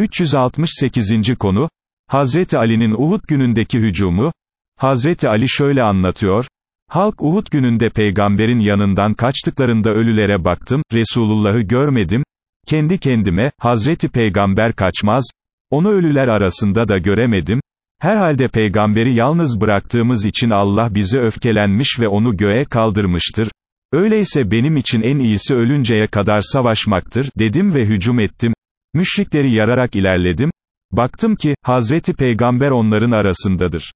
368. konu, Hazreti Ali'nin Uhud günündeki hücumu, Hazreti Ali şöyle anlatıyor, Halk Uhud gününde peygamberin yanından kaçtıklarında ölülere baktım, Resulullah'ı görmedim, kendi kendime, Hazreti Peygamber kaçmaz, onu ölüler arasında da göremedim, herhalde peygamberi yalnız bıraktığımız için Allah bizi öfkelenmiş ve onu göğe kaldırmıştır, öyleyse benim için en iyisi ölünceye kadar savaşmaktır, dedim ve hücum ettim, müşrikleri yararak ilerledim, baktım ki, Hazreti Peygamber onların arasındadır.